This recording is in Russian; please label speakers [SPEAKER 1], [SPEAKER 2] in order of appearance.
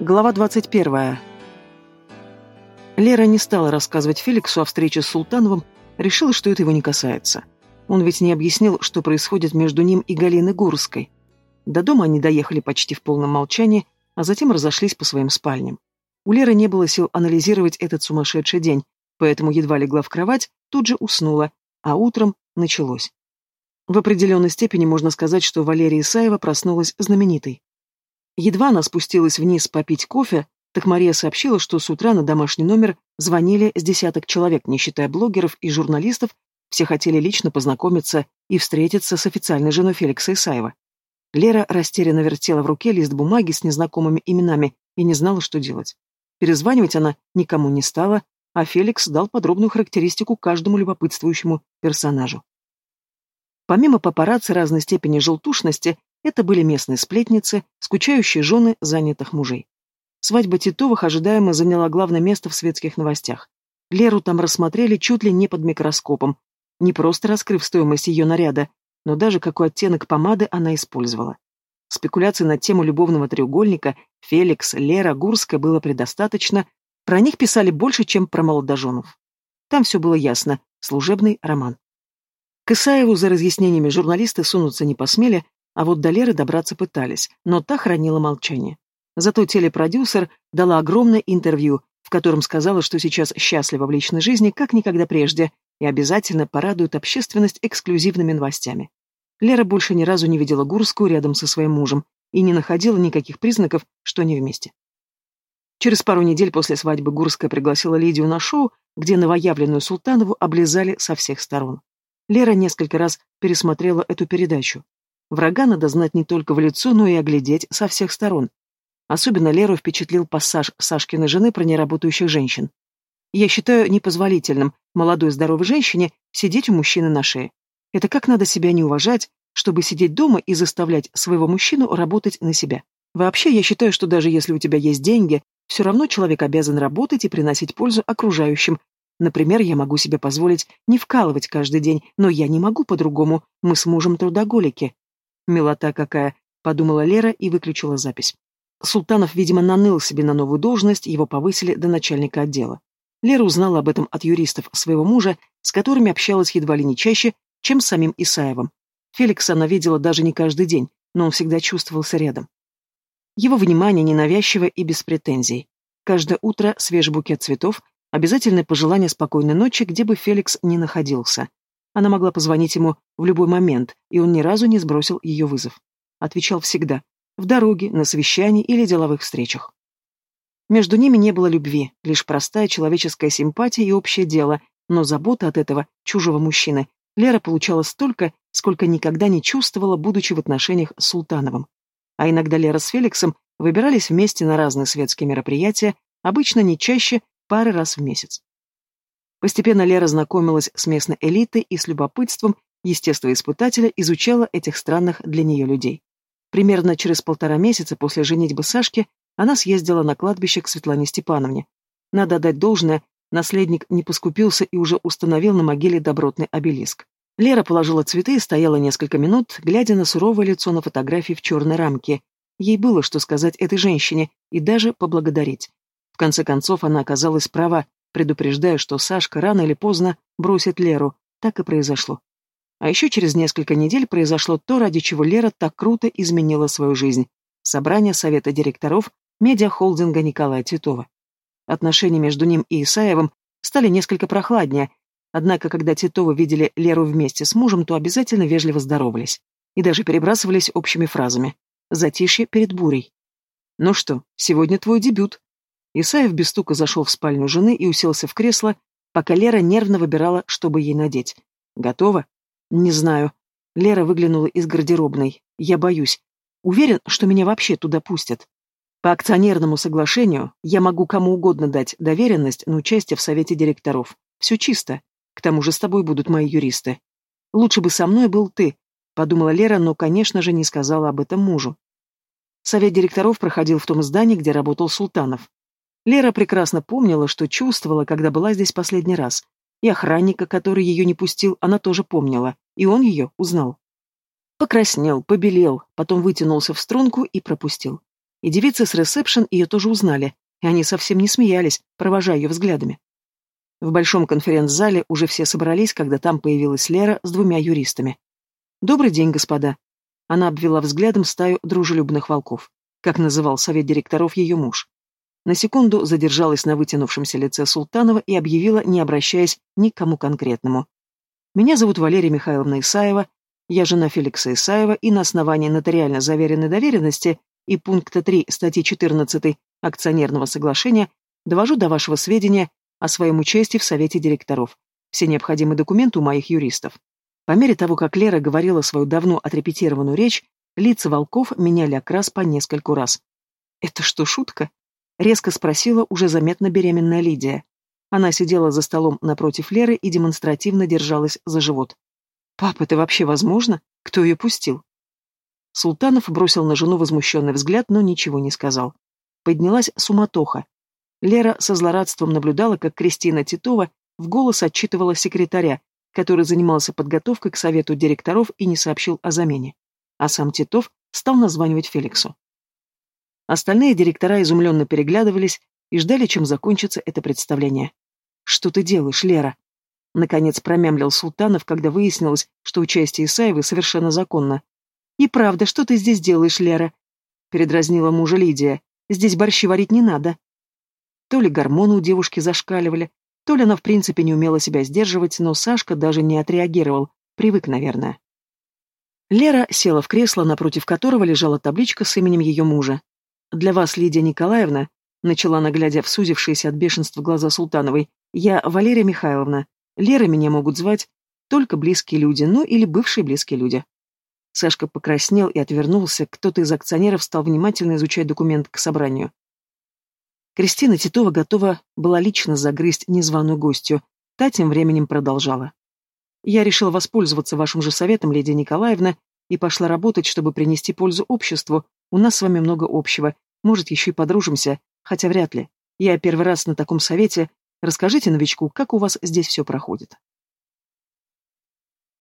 [SPEAKER 1] Глава 21. Лера не стала рассказывать Феликсу о встрече с Султановым, решила, что это его не касается. Он ведь не объяснил, что происходит между ним и Галиной Гурской. До дома они доехали почти в полном молчании, а затем разошлись по своим спальням. У Леры не было сил анализировать этот сумасшедший день, поэтому едва легла в кровать, тут же уснула, а утром началось. В определенной степени можно сказать, что Валерия Исаева проснулась знаменитой. Едва она спустилась вниз попить кофе, так Мария сообщила, что с утра на домашний номер звонили с десяток человек, не считая блогеров и журналистов, все хотели лично познакомиться и встретиться с официальной женой Феликса Исаева. Лера растерянно вертела в руке лист бумаги с незнакомыми именами и не знала, что делать. Перезванивать она никому не стала, а Феликс дал подробную характеристику каждому любопытствующему персонажу. Помимо папарацци разной степени желтушности, это были местные сплетницы, скучающие жены занятых мужей. Свадьба Титовых ожидаемо заняла главное место в светских новостях. Леру там рассмотрели чуть ли не под микроскопом, не просто раскрыв стоимость ее наряда, но даже какой оттенок помады она использовала. Спекуляций на тему любовного треугольника Феликс, Лера, Гурская было предостаточно, про них писали больше, чем про молодоженов. Там все было ясно, служебный роман. К Исаеву за разъяснениями журналисты сунуться не посмели, а вот до Леры добраться пытались, но та хранила молчание. Зато телепродюсер дала огромное интервью, в котором сказала, что сейчас счастлива в личной жизни, как никогда прежде, и обязательно порадует общественность эксклюзивными новостями. Лера больше ни разу не видела Гурскую рядом со своим мужем и не находила никаких признаков, что они вместе. Через пару недель после свадьбы Гурская пригласила Лидию на шоу, где новоявленную Султанову облизали со всех сторон. Лера несколько раз пересмотрела эту передачу. Врага надо знать не только в лицо, но и оглядеть со всех сторон. Особенно Леру впечатлил пассаж Сашкиной жены про неработающих женщин. Я считаю непозволительным молодой здоровой женщине сидеть у мужчины на шее. Это как надо себя не уважать, чтобы сидеть дома и заставлять своего мужчину работать на себя. Вообще, я считаю, что даже если у тебя есть деньги, все равно человек обязан работать и приносить пользу окружающим. Например, я могу себе позволить не вкалывать каждый день, но я не могу по-другому, мы с мужем трудоголики. Милота какая, подумала Лера и выключила запись. Султанов, видимо, наныл себе на новую должность, его повысили до начальника отдела. Лера узнала об этом от юристов своего мужа, с которыми общалась едва ли не чаще, чем с самим Исаевым. Феликса она видела даже не каждый день, но он всегда чувствовался рядом. Его внимание ненавязчиво и без претензий. Каждое утро свежий букет цветов, обязательное пожелание спокойной ночи, где бы Феликс ни находился. Она могла позвонить ему в любой момент, и он ни разу не сбросил ее вызов. Отвечал всегда. В дороге, на совещании или деловых встречах. Между ними не было любви, лишь простая человеческая симпатия и общее дело, но забота от этого чужого мужчины Лера получала столько, сколько никогда не чувствовала, будучи в отношениях с Султановым. А иногда Лера с Феликсом выбирались вместе на разные светские мероприятия, обычно не чаще, пары раз в месяц. Постепенно Лера знакомилась с местной элитой и с любопытством естествоиспытателя изучала этих странных для нее людей. Примерно через полтора месяца после женитьбы Сашки она съездила на кладбище к Светлане Степановне. Надо отдать должное, наследник не поскупился и уже установил на могиле добротный обелиск. Лера положила цветы и стояла несколько минут, глядя на суровое лицо на фотографии в черной рамке. Ей было что сказать этой женщине и даже поблагодарить. В конце концов, она оказалась права, предупреждая, что Сашка рано или поздно бросит Леру. Так и произошло. А еще через несколько недель произошло то, ради чего Лера так круто изменила свою жизнь. Собрание совета директоров медиахолдинга Николая Титова. Отношения между ним и Исаевым стали несколько прохладнее, однако когда Титовы видели Леру вместе с мужем, то обязательно вежливо здоровались. И даже перебрасывались общими фразами. Затишье перед бурей. «Ну что, сегодня твой дебют», Исаев без стука зашел в спальню жены и уселся в кресло, пока Лера нервно выбирала, чтобы ей надеть. «Готова?» «Не знаю». Лера выглянула из гардеробной. «Я боюсь. Уверен, что меня вообще туда пустят. По акционерному соглашению я могу кому угодно дать доверенность на участие в совете директоров. Все чисто. К тому же с тобой будут мои юристы. Лучше бы со мной был ты», — подумала Лера, но, конечно же, не сказала об этом мужу. Совет директоров проходил в том здании, где работал Султанов. Лера прекрасно помнила, что чувствовала, когда была здесь последний раз. И охранника, который ее не пустил, она тоже помнила, и он ее узнал. Покраснел, побелел, потом вытянулся в струнку и пропустил. И девицы с ресепшн ее тоже узнали, и они совсем не смеялись, провожая ее взглядами. В большом конференц-зале уже все собрались, когда там появилась Лера с двумя юристами. «Добрый день, господа». Она обвела взглядом стаю дружелюбных волков, как называл совет директоров ее муж. На секунду задержалась на вытянувшемся лице Султанова и объявила, не обращаясь ни к кому конкретному. «Меня зовут Валерия Михайловна Исаева, я жена Феликса Исаева, и на основании нотариально заверенной доверенности и пункта 3 статьи 14 акционерного соглашения довожу до вашего сведения о своем участии в совете директоров. Все необходимые документы у моих юристов. По мере того, как Лера говорила свою давно отрепетированную речь, лица волков меняли окрас по нескольку раз. «Это что, шутка?» — резко спросила уже заметно беременная Лидия. Она сидела за столом напротив Леры и демонстративно держалась за живот. «Пап, это вообще возможно? Кто ее пустил?» Султанов бросил на жену возмущенный взгляд, но ничего не сказал. Поднялась суматоха. Лера со злорадством наблюдала, как Кристина Титова в голос отчитывала секретаря, который занимался подготовкой к совету директоров и не сообщил о замене. А сам Титов стал названивать Феликсу. Остальные директора изумленно переглядывались и ждали, чем закончится это представление. «Что ты делаешь, Лера?» Наконец промямлил Султанов, когда выяснилось, что участие Исаевой совершенно законно. «И правда, что ты здесь делаешь, Лера?» Передразнила мужа Лидия. «Здесь борщи варить не надо». То ли гормоны у девушки зашкаливали, то ли она в принципе не умела себя сдерживать, но Сашка даже не отреагировал, привык, наверное. Лера села в кресло, напротив которого лежала табличка с именем ее мужа. «Для вас, Лидия Николаевна», — начала она, глядя в сузившиеся от бешенства глаза Султановой, — «я Валерия Михайловна. Лера меня могут звать только близкие люди, ну или бывшие близкие люди». Сашка покраснел и отвернулся, кто-то из акционеров стал внимательно изучать документ к собранию. Кристина Титова готова была лично загрызть незваную гостью. Та тем временем продолжала. «Я решила воспользоваться вашим же советом, леди Николаевна, и пошла работать, чтобы принести пользу обществу. У нас с вами много общего. Может, еще и подружимся, хотя вряд ли. Я первый раз на таком совете. Расскажите новичку, как у вас здесь все проходит».